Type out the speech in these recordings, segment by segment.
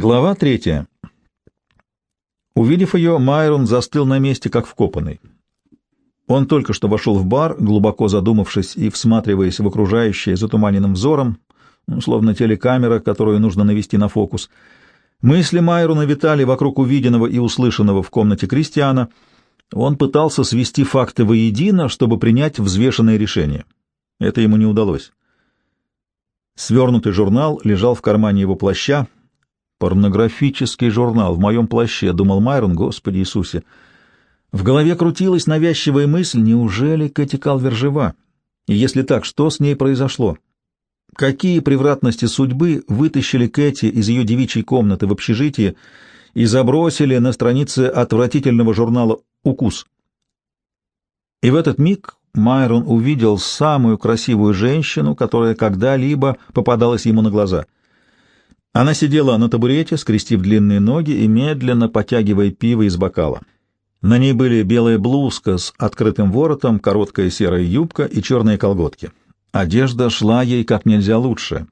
Глава третья. Увидев ее, Майрон застыл на месте, как вкопанный. Он только что вошел в бар, глубоко задумавшись и всматриваясь в окружающее затуманенным взором, ну, словно телекамера, которую нужно навести на фокус. Мысли Майрона витали вокруг увиденного и услышанного в комнате Кристиана. Он пытался свести факты воедино, чтобы принять взвешенное решение. Это ему не удалось. Свернутый журнал лежал в кармане его плаща, Порнографический журнал в моем плаще, думал Майрон, Господи Иисусе. В голове крутилась навязчивая мысль, неужели Кэти Калвер жива? И если так, что с ней произошло? Какие превратности судьбы вытащили Кэти из ее девичьей комнаты в общежитии и забросили на страницы отвратительного журнала «Укус»? И в этот миг Майрон увидел самую красивую женщину, которая когда-либо попадалась ему на глаза — она сидела на табурете, скрестив длинные ноги и медленно потягивая пиво из бокала. На ней были белая блузка с открытым воротом, короткая серая юбка и черные колготки. Одежда шла ей как нельзя лучше.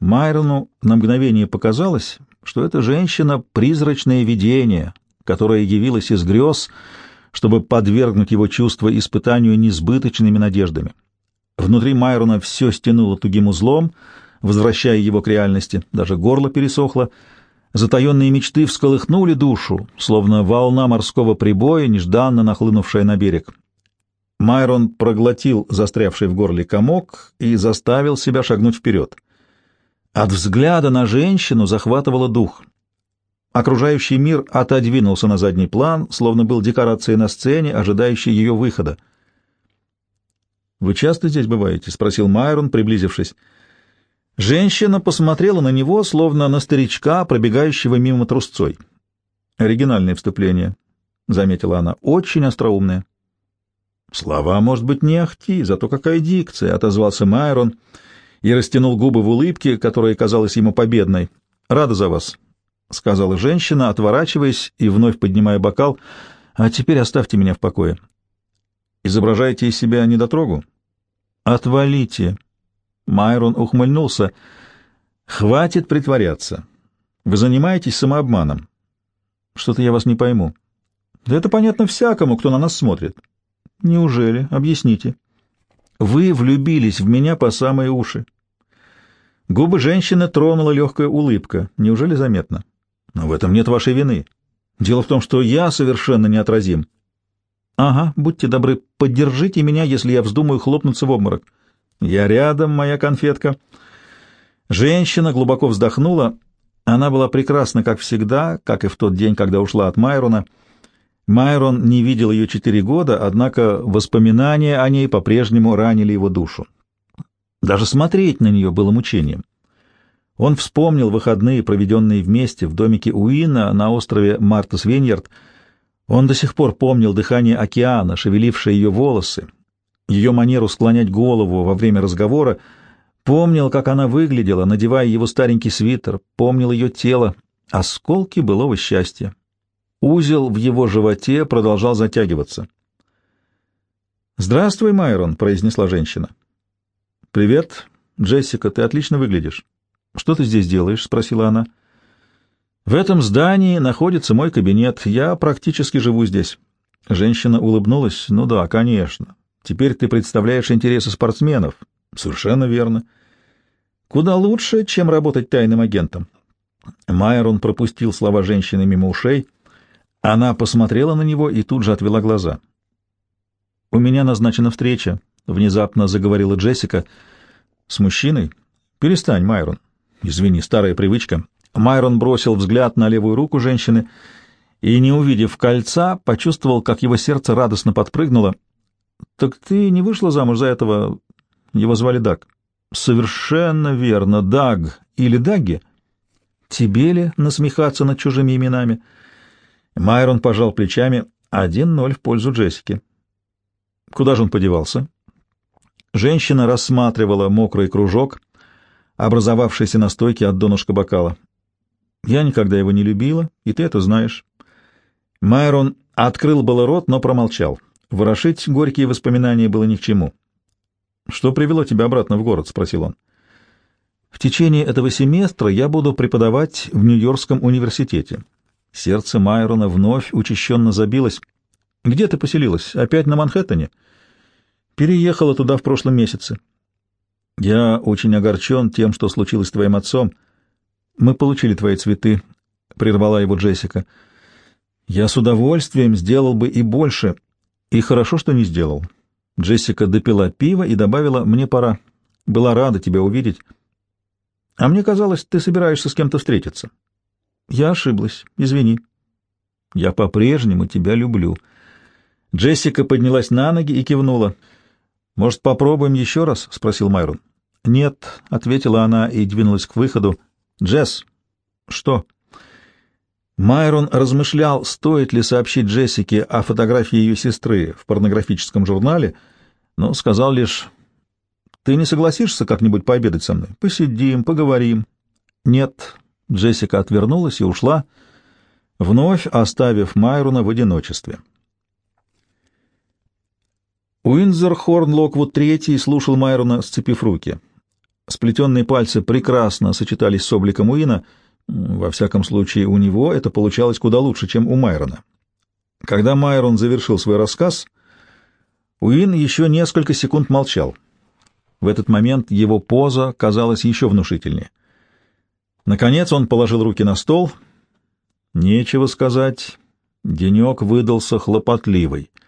Майрону на мгновение показалось, что эта женщина — призрачное видение, которое явилось из грез, чтобы подвергнуть его чувства испытанию несбыточными надеждами. Внутри Майрона все стянуло тугим узлом — возвращая его к реальности. Даже горло пересохло. Затаенные мечты всколыхнули душу, словно волна морского прибоя, нежданно нахлынувшая на берег. Майрон проглотил застрявший в горле комок и заставил себя шагнуть вперед. От взгляда на женщину захватывало дух. Окружающий мир отодвинулся на задний план, словно был декорацией на сцене, ожидающей ее выхода. «Вы часто здесь бываете?» — спросил Майрон, приблизившись. Женщина посмотрела на него, словно на старичка, пробегающего мимо трусцой. «Оригинальное вступление», — заметила она, — «очень остроумное». «Слова, может быть, не ахти, зато какая дикция», — отозвался Майрон и растянул губы в улыбке, которая казалась ему победной. «Рада за вас», — сказала женщина, отворачиваясь и вновь поднимая бокал. «А теперь оставьте меня в покое». «Изображаете из себя недотрогу?» «Отвалите», Майрон ухмыльнулся. «Хватит притворяться. Вы занимаетесь самообманом. Что-то я вас не пойму. Да это понятно всякому, кто на нас смотрит. Неужели? Объясните. Вы влюбились в меня по самые уши. Губы женщины тронула легкая улыбка. Неужели заметно? Но в этом нет вашей вины. Дело в том, что я совершенно неотразим. Ага, будьте добры, поддержите меня, если я вздумаю хлопнуться в обморок. «Я рядом, моя конфетка». Женщина глубоко вздохнула. Она была прекрасна, как всегда, как и в тот день, когда ушла от Майрона. Майрон не видел ее четыре года, однако воспоминания о ней по-прежнему ранили его душу. Даже смотреть на нее было мучением. Он вспомнил выходные, проведенные вместе в домике Уина на острове Мартас Веньярд. Он до сих пор помнил дыхание океана, шевелившее ее волосы, ее манеру склонять голову во время разговора, помнил, как она выглядела, надевая его старенький свитер, помнил ее тело, осколки былого счастья. Узел в его животе продолжал затягиваться. «Здравствуй, Майрон», — произнесла женщина. «Привет, Джессика, ты отлично выглядишь. Что ты здесь делаешь?» — спросила она. «В этом здании находится мой кабинет. Я практически живу здесь». Женщина улыбнулась. «Ну да, конечно. Теперь ты представляешь интересы спортсменов. Совершенно верно. Куда лучше, чем работать тайным агентом. Майрон пропустил слова женщины мимо ушей. Она посмотрела на него и тут же отвела глаза. «У меня назначена встреча», — внезапно заговорила Джессика. «С мужчиной? Перестань, Майрон. Извини, старая привычка». Майрон бросил взгляд на левую руку женщины и, не увидев кольца, почувствовал, как его сердце радостно подпрыгнуло. Так ты не вышла замуж за этого... Его звали Даг. Совершенно верно, Даг или Даги. Тебе ли насмехаться над чужими именами? Майрон пожал плечами. Один ноль в пользу Джессики. Куда же он подевался? Женщина рассматривала мокрый кружок, образовавшийся на стойке от донышка бокала. Я никогда его не любила, и ты это знаешь. Майрон открыл было рот, но промолчал. Ворошить горькие воспоминания было ни к чему. «Что привело тебя обратно в город?» — спросил он. В течение этого семестра я буду преподавать в Нью-Йоркском университете. Сердце Майрона вновь учащенно забилось. Где ты поселилась? Опять на Манхэттене? Переехала туда в прошлом месяце. Я очень огорчен тем, что случилось с твоим отцом. Мы получили твои цветы, — прервала его Джессика. Я с удовольствием сделал бы и больше, и хорошо, что не сделал. Джессика допила пиво и добавила, мне пора. Была рада тебя увидеть. А мне казалось, ты собираешься с кем-то встретиться. Я ошиблась, извини. Я по-прежнему тебя люблю. Джессика поднялась на ноги и кивнула. Может, попробуем еще раз? спросил Майрон. Нет, ответила она и двинулась к выходу. Джесс. Что? Майрон размышлял, стоит ли сообщить Джессике о фотографии ее сестры в порнографическом журнале, но сказал лишь «Ты не согласишься как-нибудь пообедать со мной? Посидим, поговорим». «Нет». Джессика отвернулась и ушла, вновь оставив Майрона в одиночестве. Уинзер Хорн Локвуд третий слушал Майрона, сцепив руки. Сплетенные пальцы прекрасно сочетались с обликом Уина, во всяком случае у него это получалось куда лучше, чем у Майрона. Когда Майрон завершил свой рассказ, Уин еще несколько секунд молчал. В этот момент его поза казалась еще внушительнее. Наконец он положил руки на стол. Нечего сказать, денек выдался хлопотливый —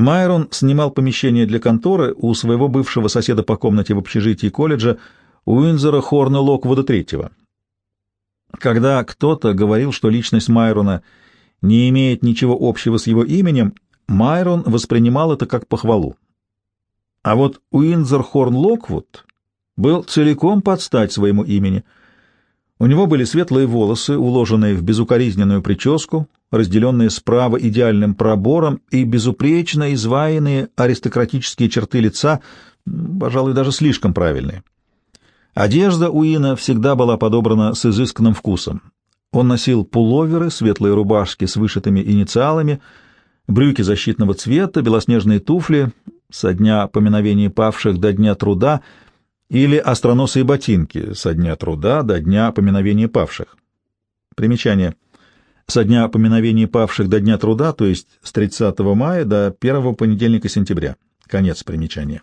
Майрон снимал помещение для конторы у своего бывшего соседа по комнате в общежитии колледжа Уинзера Хорна Локвуда III. Когда кто-то говорил, что личность Майрона не имеет ничего общего с его именем, Майрон воспринимал это как похвалу. А вот Уинзер Хорн Локвуд был целиком под стать своему имени — у него были светлые волосы, уложенные в безукоризненную прическу, разделенные справа идеальным пробором и безупречно изваянные аристократические черты лица, пожалуй, даже слишком правильные. Одежда Уина всегда была подобрана с изысканным вкусом. Он носил пуловеры, светлые рубашки с вышитыми инициалами, брюки защитного цвета, белоснежные туфли со дня поминовения павших до дня труда — или остроносые ботинки со дня труда до дня поминовения павших. Примечание. Со дня поминовения павших до дня труда, то есть с 30 мая до первого понедельника сентября. Конец примечания.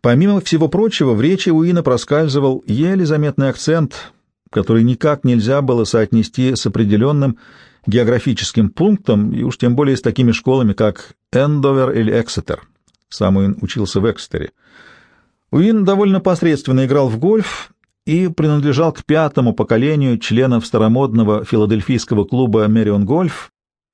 Помимо всего прочего, в речи Уина проскальзывал еле заметный акцент, который никак нельзя было соотнести с определенным географическим пунктом, и уж тем более с такими школами, как Эндовер или Эксетер. Сам Уин учился в Эксетере. Уин довольно посредственно играл в гольф и принадлежал к пятому поколению членов старомодного филадельфийского клуба «Мерион Гольф».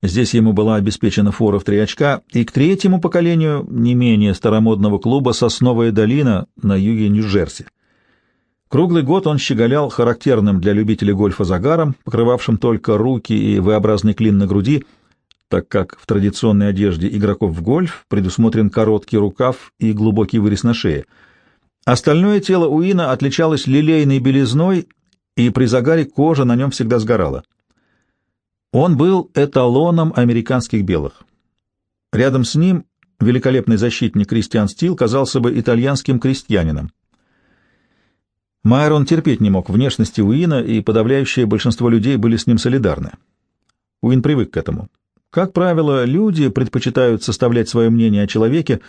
Здесь ему была обеспечена фора в три очка, и к третьему поколению не менее старомодного клуба «Сосновая долина» на юге Нью-Джерси. Круглый год он щеголял характерным для любителей гольфа загаром, покрывавшим только руки и V-образный клин на груди, так как в традиционной одежде игроков в гольф предусмотрен короткий рукав и глубокий вырез на шее — Остальное тело Уина отличалось лилейной белизной, и при загаре кожа на нем всегда сгорала. Он был эталоном американских белых. Рядом с ним великолепный защитник Кристиан Стил казался бы итальянским крестьянином. Майрон терпеть не мог внешности Уина, и подавляющее большинство людей были с ним солидарны. Уин привык к этому. Как правило, люди предпочитают составлять свое мнение о человеке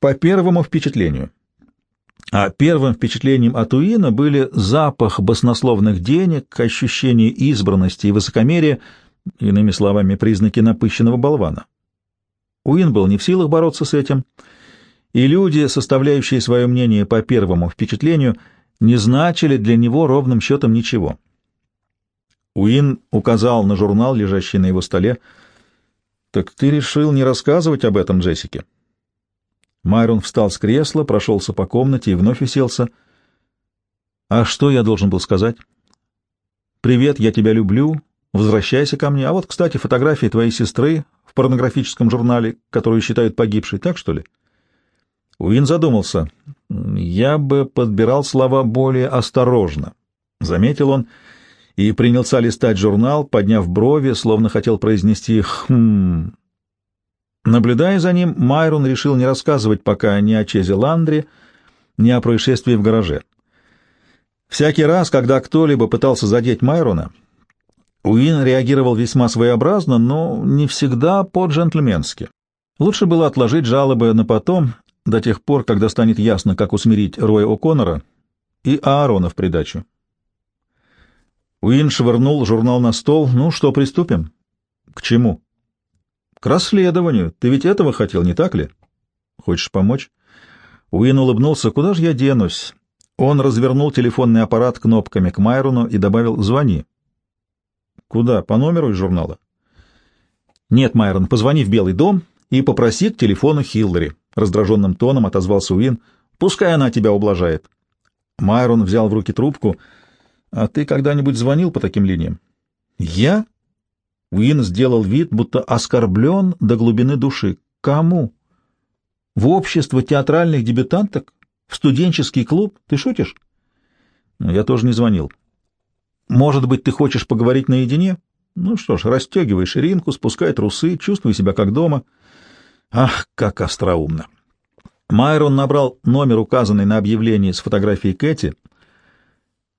по первому впечатлению — а первым впечатлением от Уина были запах баснословных денег, ощущение избранности и высокомерия, иными словами, признаки напыщенного болвана. Уин был не в силах бороться с этим, и люди, составляющие свое мнение по первому впечатлению, не значили для него ровным счетом ничего. Уин указал на журнал, лежащий на его столе. «Так ты решил не рассказывать об этом Джессике?» Майрон встал с кресла, прошелся по комнате и вновь уселся. «А что я должен был сказать?» «Привет, я тебя люблю. Возвращайся ко мне. А вот, кстати, фотографии твоей сестры в порнографическом журнале, которую считают погибшей. Так, что ли?» Уин задумался. «Я бы подбирал слова более осторожно», — заметил он, и принялся листать журнал, подняв брови, словно хотел произнести «хм». Наблюдая за ним, Майрон решил не рассказывать пока ни о Чезе Ландре, ни о происшествии в гараже. Всякий раз, когда кто-либо пытался задеть Майрона, Уин реагировал весьма своеобразно, но не всегда по-джентльменски. Лучше было отложить жалобы на потом, до тех пор, когда станет ясно, как усмирить Роя О'Коннора и Аарона в придачу. Уин швырнул журнал на стол. «Ну что, приступим?» «К чему?» «К расследованию. Ты ведь этого хотел, не так ли?» «Хочешь помочь?» Уин улыбнулся. «Куда же я денусь?» Он развернул телефонный аппарат кнопками к Майрону и добавил «Звони». «Куда? По номеру из журнала?» «Нет, Майрон, позвони в Белый дом и попроси к телефону Хиллари», — раздраженным тоном отозвался Уин. «Пускай она тебя ублажает». Майрон взял в руки трубку. «А ты когда-нибудь звонил по таким линиям?» «Я?» Уин сделал вид, будто оскорблен до глубины души. «Кому?» «В общество театральных дебютанток? В студенческий клуб? Ты шутишь?» «Ну, «Я тоже не звонил». «Может быть, ты хочешь поговорить наедине?» «Ну что ж, расстегивай ширинку, спускай трусы, чувствуй себя как дома». «Ах, как остроумно!» Майрон набрал номер, указанный на объявлении с фотографией Кэти.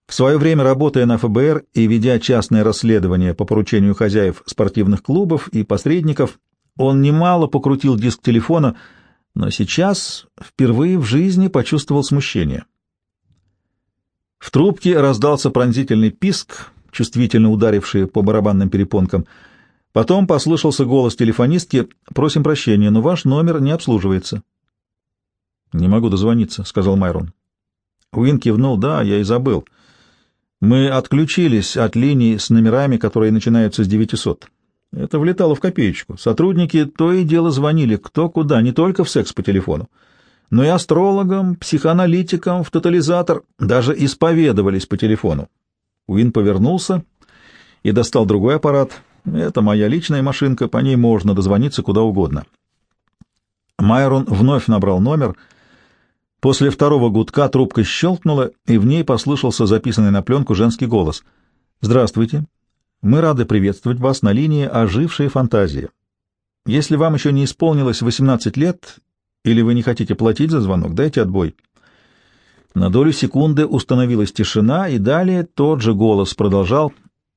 В свое время, работая на ФБР и ведя частное расследование по поручению хозяев спортивных клубов и посредников, он немало покрутил диск телефона, но сейчас впервые в жизни почувствовал смущение. В трубке раздался пронзительный писк, чувствительно ударивший по барабанным перепонкам. Потом послышался голос телефонистки «Просим прощения, но ваш номер не обслуживается». «Не могу дозвониться», — сказал Майрон. Уин кивнул, «Да, я и забыл. Мы отключились от линий с номерами, которые начинаются с 900. Это влетало в копеечку. Сотрудники то и дело звонили кто куда, не только в секс по телефону, но и астрологам, психоаналитикам, в тотализатор, даже исповедовались по телефону. Уин повернулся и достал другой аппарат. Это моя личная машинка, по ней можно дозвониться куда угодно. Майрон вновь набрал номер — После второго гудка трубка щелкнула, и в ней послышался записанный на пленку женский голос. «Здравствуйте. Мы рады приветствовать вас на линии «Ожившие фантазии». Если вам еще не исполнилось 18 лет, или вы не хотите платить за звонок, дайте отбой». На долю секунды установилась тишина, и далее тот же голос продолжал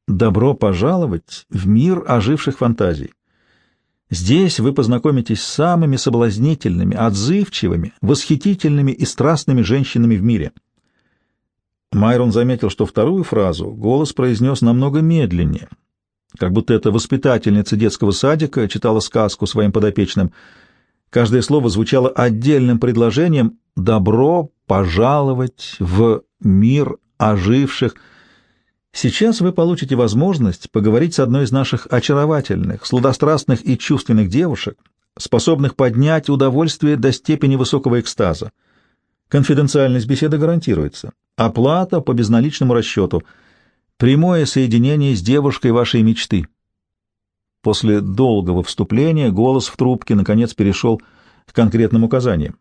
«Добро пожаловать в мир оживших фантазий». Здесь вы познакомитесь с самыми соблазнительными, отзывчивыми, восхитительными и страстными женщинами в мире. Майрон заметил, что вторую фразу голос произнес намного медленнее, как будто эта воспитательница детского садика читала сказку своим подопечным. Каждое слово звучало отдельным предложением «добро пожаловать в мир оживших», Сейчас вы получите возможность поговорить с одной из наших очаровательных, сладострастных и чувственных девушек, способных поднять удовольствие до степени высокого экстаза. Конфиденциальность беседы гарантируется. Оплата по безналичному расчету. Прямое соединение с девушкой вашей мечты. После долгого вступления голос в трубке наконец перешел к конкретным указаниям.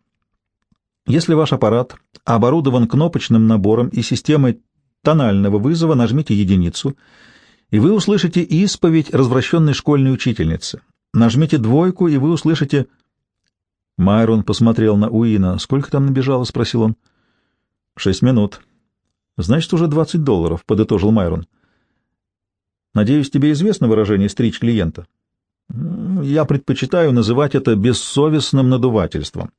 Если ваш аппарат оборудован кнопочным набором и системой тонального вызова нажмите единицу, и вы услышите исповедь развращенной школьной учительницы. Нажмите двойку, и вы услышите... Майрон посмотрел на Уина. «Сколько там набежало?» — спросил он. «Шесть минут». «Значит, уже двадцать долларов», — подытожил Майрон. «Надеюсь, тебе известно выражение «стричь клиента»?» «Я предпочитаю называть это бессовестным надувательством».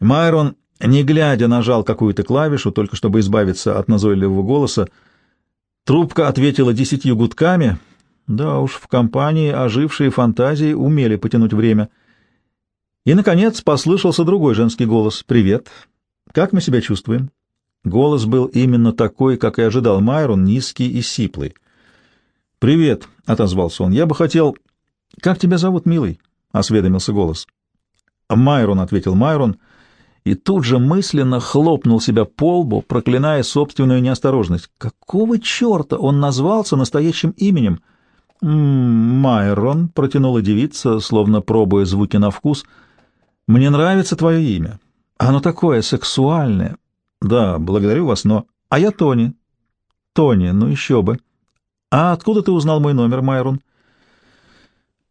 Майрон не глядя, нажал какую-то клавишу, только чтобы избавиться от назойливого голоса. Трубка ответила десятью гудками. Да уж, в компании ожившие фантазии умели потянуть время. И, наконец, послышался другой женский голос. «Привет. Как мы себя чувствуем?» Голос был именно такой, как и ожидал Майрон, низкий и сиплый. «Привет», — отозвался он. «Я бы хотел...» «Как тебя зовут, милый?» — осведомился голос. «Майрон», — ответил Майрон, — и тут же мысленно хлопнул себя по лбу, проклиная собственную неосторожность. Какого черта он назвался настоящим именем? «Майрон», — протянула девица, словно пробуя звуки на вкус, — «мне нравится твое имя. Оно такое сексуальное». «Да, благодарю вас, но...» «А я Тони». «Тони, ну еще бы». «А откуда ты узнал мой номер, Майрон?»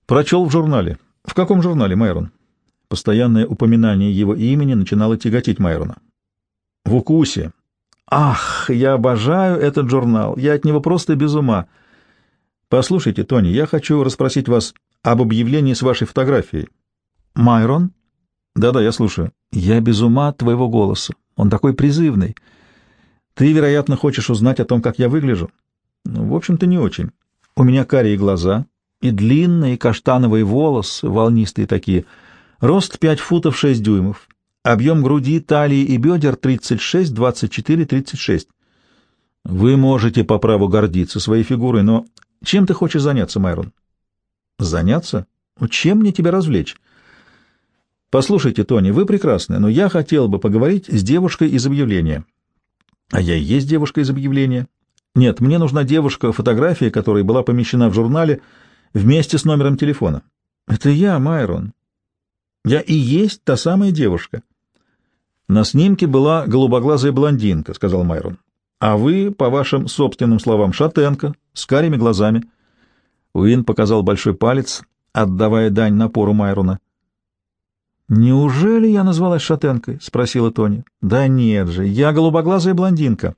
«Прочел в журнале». «В каком журнале, Майрон?» Постоянное упоминание его имени начинало тяготить Майрона. В укусе. Ах, я обожаю этот журнал. Я от него просто без ума. Послушайте, Тони, я хочу расспросить вас об объявлении с вашей фотографией. Майрон? Да-да, я слушаю. Я без ума от твоего голоса. Он такой призывный. Ты, вероятно, хочешь узнать о том, как я выгляжу? Ну, в общем-то, не очень. У меня карие глаза и длинные каштановые волосы, волнистые такие. Рост 5 футов 6 дюймов. Объем груди, талии и бедер 36, 24, 36. Вы можете по праву гордиться своей фигурой, но чем ты хочешь заняться, Майрон? Заняться? Чем мне тебя развлечь? Послушайте, Тони, вы прекрасны, но я хотел бы поговорить с девушкой из объявления. А я и есть девушка из объявления. Нет, мне нужна девушка, фотография которой была помещена в журнале вместе с номером телефона. Это я, Майрон. Я и есть та самая девушка. На снимке была голубоглазая блондинка, сказал Майрон. А вы, по вашим собственным словам, шатенка, с карими глазами. Уин показал большой палец, отдавая дань напору Майрона. «Неужели я назвалась шатенкой?» — спросила Тони. «Да нет же, я голубоглазая блондинка».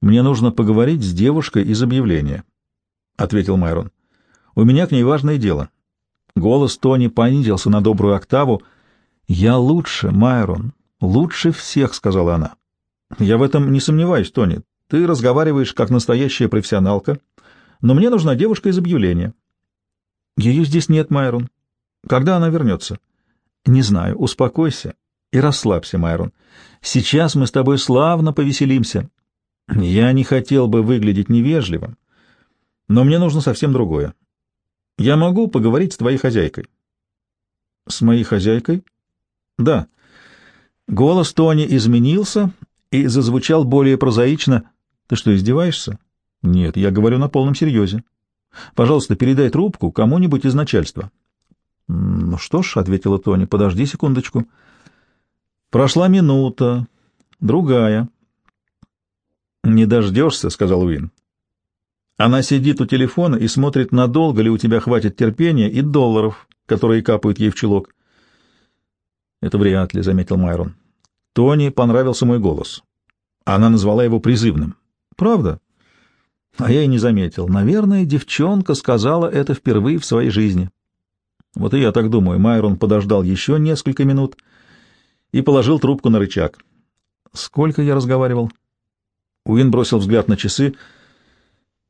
«Мне нужно поговорить с девушкой из объявления», — ответил Майрон. «У меня к ней важное дело». Голос Тони понизился на добрую октаву. «Я лучше, Майрон, лучше всех», — сказала она. «Я в этом не сомневаюсь, Тони. Ты разговариваешь как настоящая профессионалка, но мне нужна девушка из объявления». «Ее здесь нет, Майрон. Когда она вернется?» Не знаю, успокойся и расслабься, Майрон. Сейчас мы с тобой славно повеселимся. Я не хотел бы выглядеть невежливым, но мне нужно совсем другое. Я могу поговорить с твоей хозяйкой. С моей хозяйкой? Да. Голос Тони изменился и зазвучал более прозаично. Ты что, издеваешься? Нет, я говорю на полном серьезе. Пожалуйста, передай трубку кому-нибудь из начальства. «Ну что ж», — ответила Тони, — «подожди секундочку». Прошла минута, другая. «Не дождешься», — сказал Уин. Она сидит у телефона и смотрит, надолго ли у тебя хватит терпения и долларов, которые капают ей в чулок. «Это вряд ли», — заметил Майрон. Тони понравился мой голос. Она назвала его призывным. «Правда?» А я и не заметил. Наверное, девчонка сказала это впервые в своей жизни. Вот и я так думаю. Майрон подождал еще несколько минут и положил трубку на рычаг. Сколько я разговаривал? Уин бросил взгляд на часы.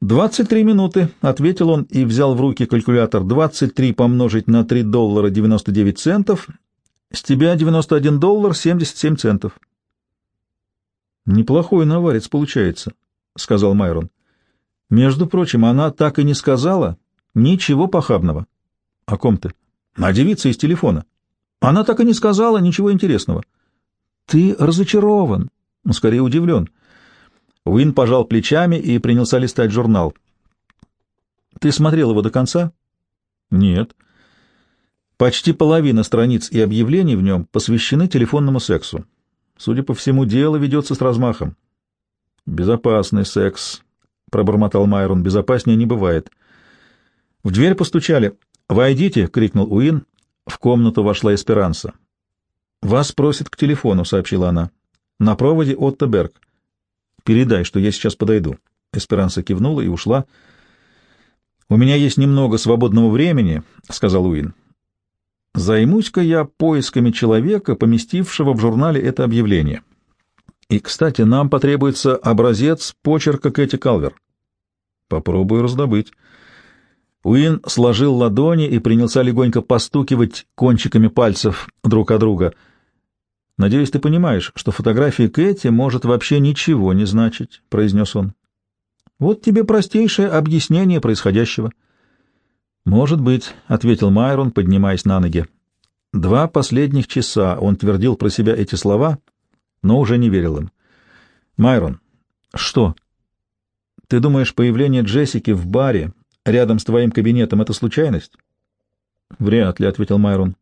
«Двадцать три минуты», — ответил он и взял в руки калькулятор. «Двадцать три помножить на три доллара девяносто девять центов. С тебя девяносто один доллар семьдесят семь центов». «Неплохой наварец получается», — сказал Майрон. «Между прочим, она так и не сказала ничего похабного». — О ком ты? — А девица из телефона. Она так и не сказала ничего интересного. — Ты разочарован, скорее удивлен. Уин пожал плечами и принялся листать журнал. — Ты смотрел его до конца? — Нет. Почти половина страниц и объявлений в нем посвящены телефонному сексу. Судя по всему, дело ведется с размахом. — Безопасный секс, — пробормотал Майрон, — безопаснее не бывает. В дверь постучали. «Войдите!» — крикнул Уин. В комнату вошла Эсперанса. «Вас просит к телефону», — сообщила она. «На проводе Отто Берг. Передай, что я сейчас подойду». Эсперанса кивнула и ушла. «У меня есть немного свободного времени», — сказал Уин. «Займусь-ка я поисками человека, поместившего в журнале это объявление. И, кстати, нам потребуется образец почерка Кэти Калвер. Попробую раздобыть». Уин сложил ладони и принялся легонько постукивать кончиками пальцев друг о друга. «Надеюсь, ты понимаешь, что фотография Кэти может вообще ничего не значить», — произнес он. «Вот тебе простейшее объяснение происходящего». «Может быть», — ответил Майрон, поднимаясь на ноги. Два последних часа он твердил про себя эти слова, но уже не верил им. «Майрон, что? Ты думаешь, появление Джессики в баре рядом с твоим кабинетом — это случайность? — Вряд ли, — ответил Майрон.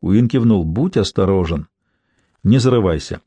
Уин кивнул. — Будь осторожен. Не зарывайся.